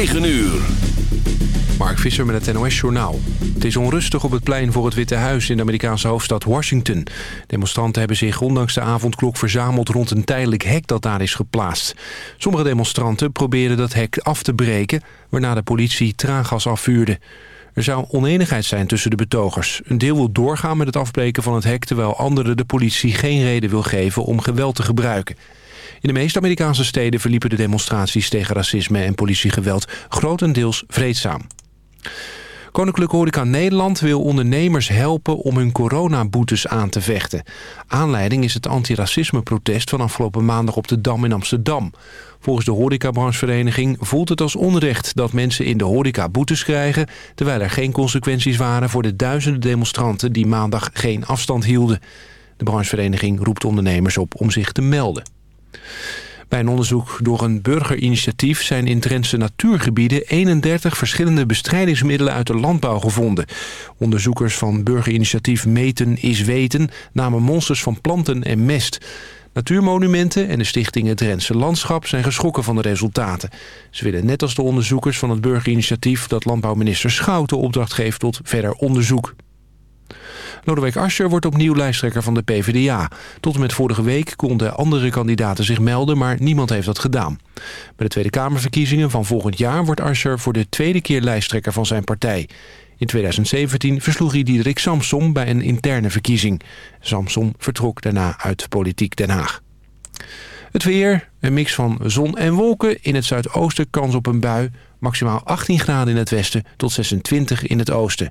9 uur. Mark Visser met het NOS Journaal. Het is onrustig op het plein voor het Witte Huis in de Amerikaanse hoofdstad Washington. Demonstranten hebben zich ondanks de avondklok verzameld rond een tijdelijk hek dat daar is geplaatst. Sommige demonstranten probeerden dat hek af te breken, waarna de politie traangas afvuurde. Er zou oneenigheid zijn tussen de betogers. Een deel wil doorgaan met het afbreken van het hek... terwijl anderen de politie geen reden wil geven om geweld te gebruiken. In de meeste Amerikaanse steden verliepen de demonstraties tegen racisme en politiegeweld grotendeels vreedzaam. Koninklijke Horeca Nederland wil ondernemers helpen om hun coronaboetes aan te vechten. Aanleiding is het antiracisme-protest van afgelopen maandag op de Dam in Amsterdam. Volgens de horecabranchevereniging voelt het als onrecht dat mensen in de horeca boetes krijgen... terwijl er geen consequenties waren voor de duizenden demonstranten die maandag geen afstand hielden. De branchevereniging roept ondernemers op om zich te melden. Bij een onderzoek door een burgerinitiatief zijn in Drentse natuurgebieden 31 verschillende bestrijdingsmiddelen uit de landbouw gevonden. Onderzoekers van burgerinitiatief Meten is Weten namen monsters van planten en mest. Natuurmonumenten en de stichting Het Drentse Landschap zijn geschrokken van de resultaten. Ze willen net als de onderzoekers van het burgerinitiatief dat landbouwminister Schouten opdracht geeft tot verder onderzoek. Lodewijk Asscher wordt opnieuw lijsttrekker van de PvdA. Tot en met vorige week konden andere kandidaten zich melden, maar niemand heeft dat gedaan. Bij de Tweede Kamerverkiezingen van volgend jaar wordt Asscher voor de tweede keer lijsttrekker van zijn partij. In 2017 versloeg hij Diederik Samsom bij een interne verkiezing. Samsom vertrok daarna uit politiek Den Haag. Het weer, een mix van zon en wolken. In het zuidoosten kans op een bui. Maximaal 18 graden in het westen tot 26 in het oosten.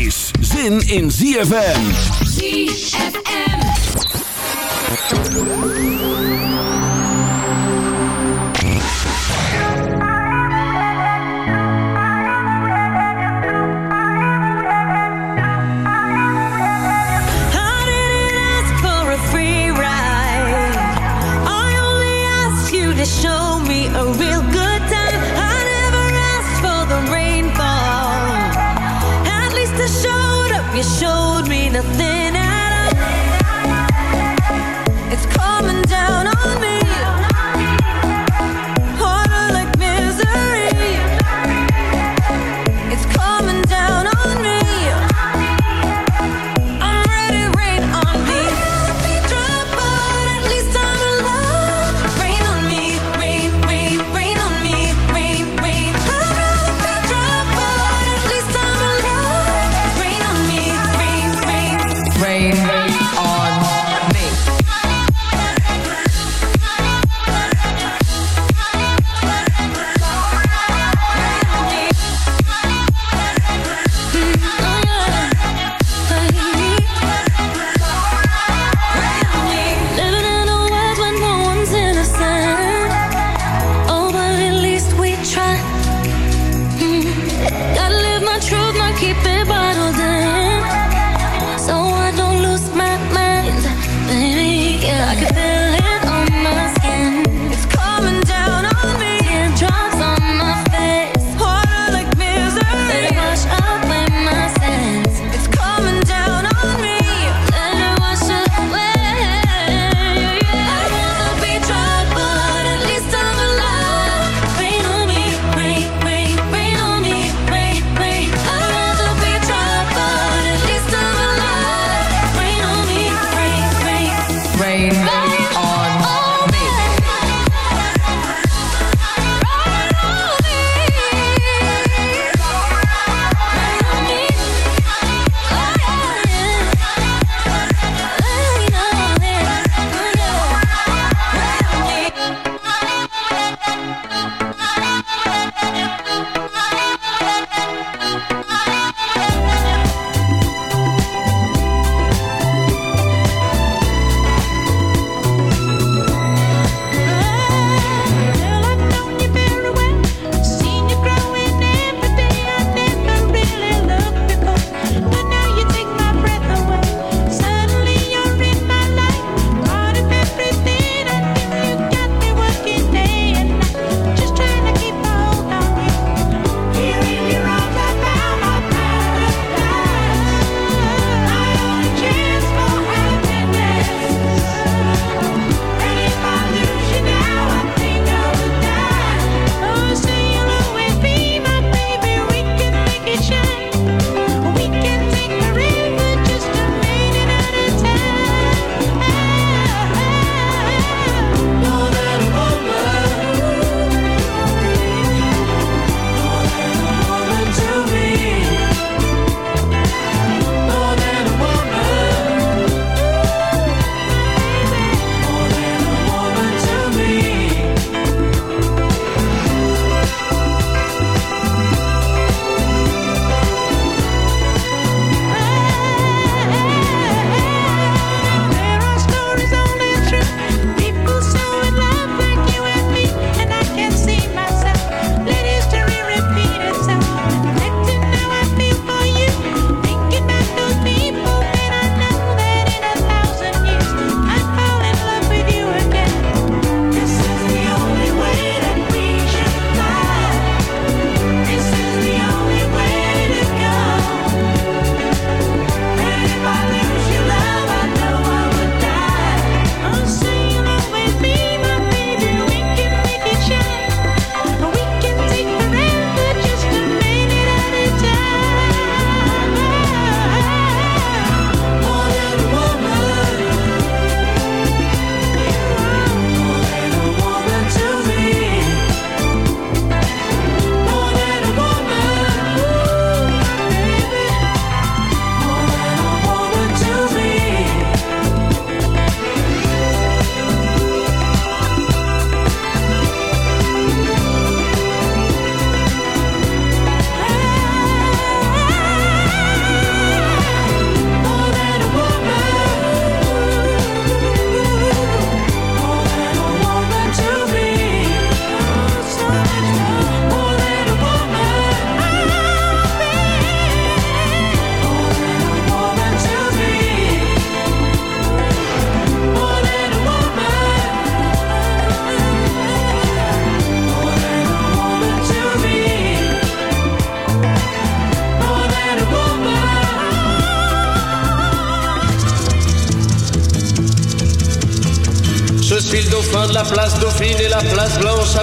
is zin in ZFM. ZFM. Nothing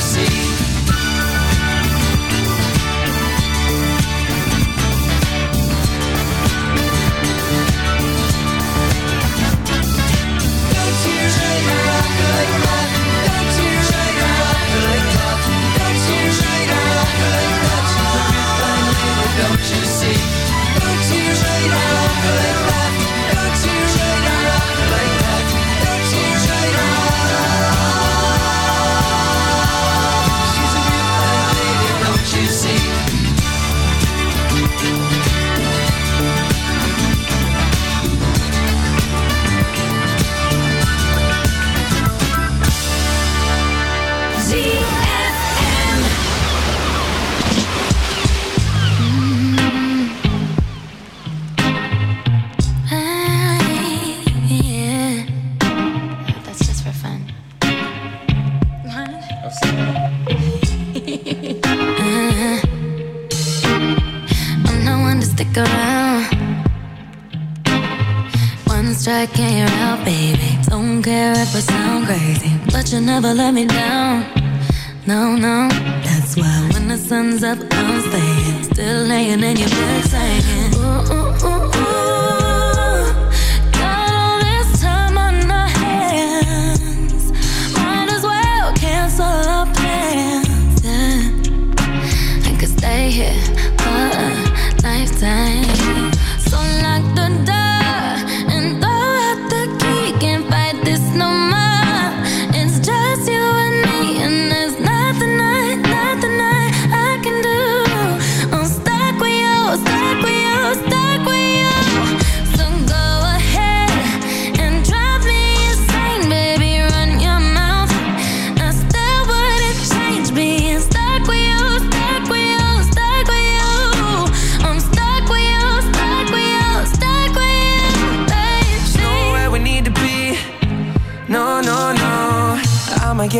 see назад.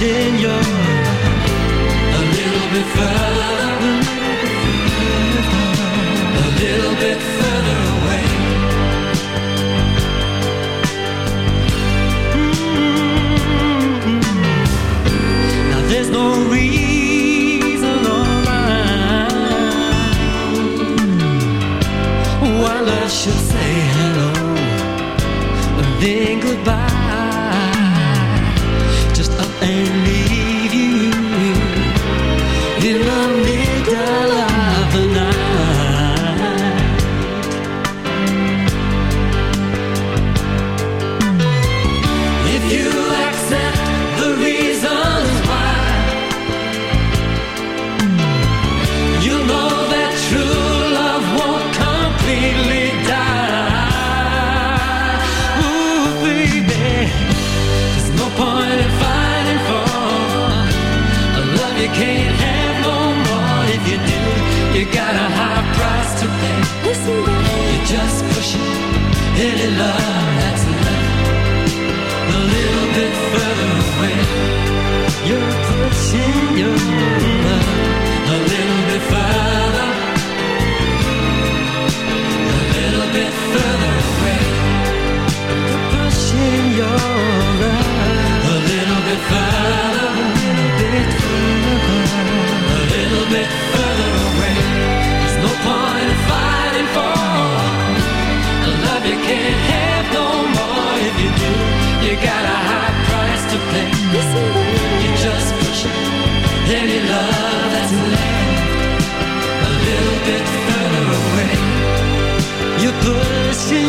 in your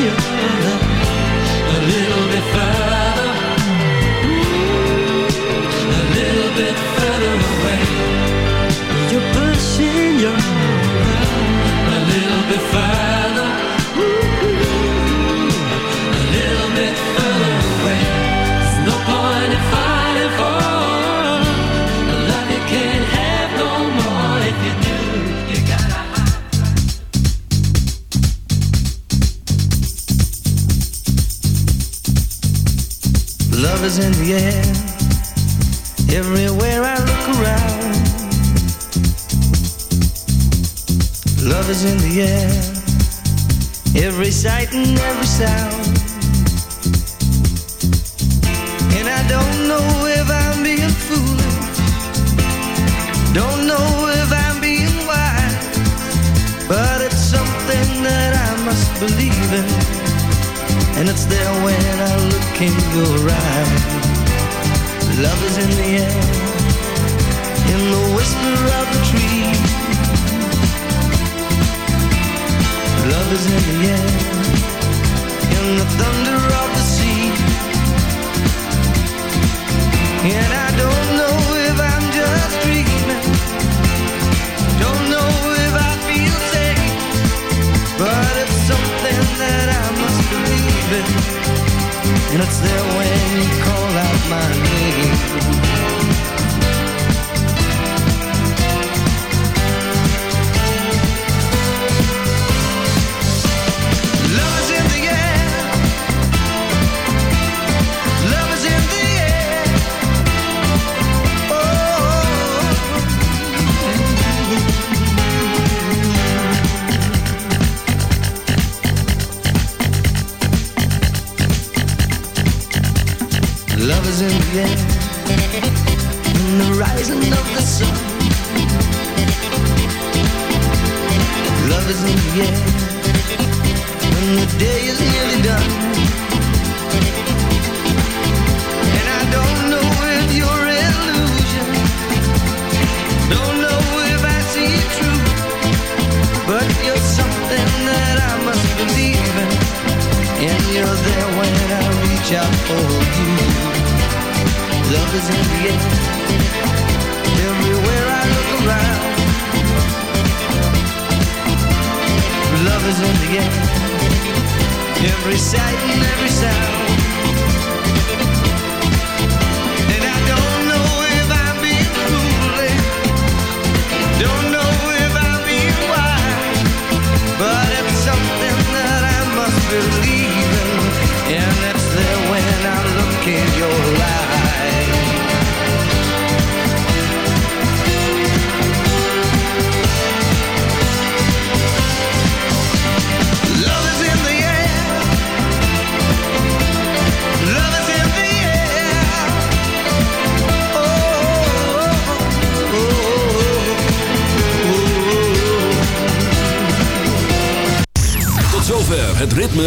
you.